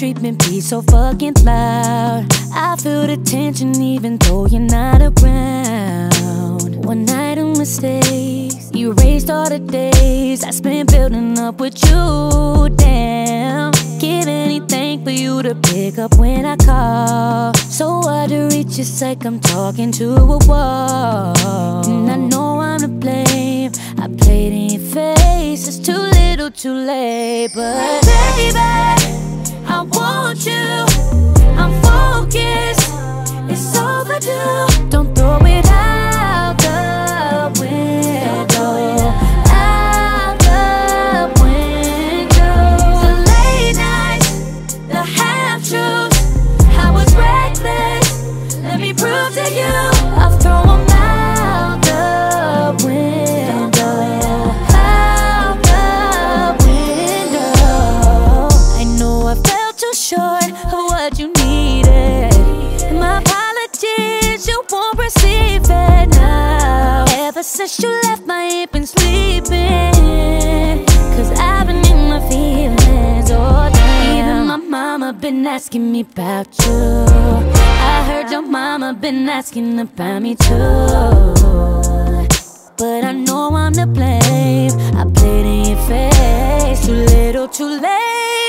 treatment be so fucking loud? I feel the tension even though you're not around. One night of mistakes, you erased all the days I spent building up with you. Damn, give anything for you to pick up when I call. So hard to reach, it's like I'm talking to a wall. And I know I'm to blame. I played in your face, it's too little, too late, but baby, since you left, my ain't been sleeping. Cause I've been in my feelings all day. Even my mama been asking me about you. I heard your mama been asking about me too. But I know I'm to blame. I played in your face. Too little, too late.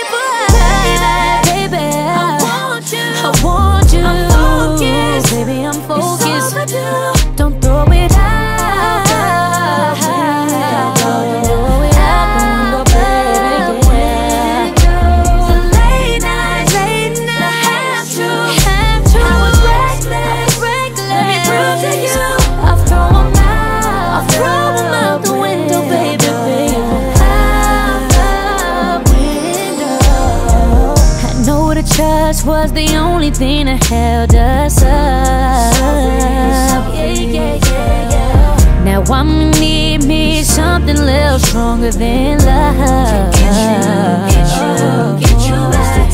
the church was the only thing that held us up. Yeah, yeah, yeah, now I'ma need me something little stronger than love. Get you, get you, get you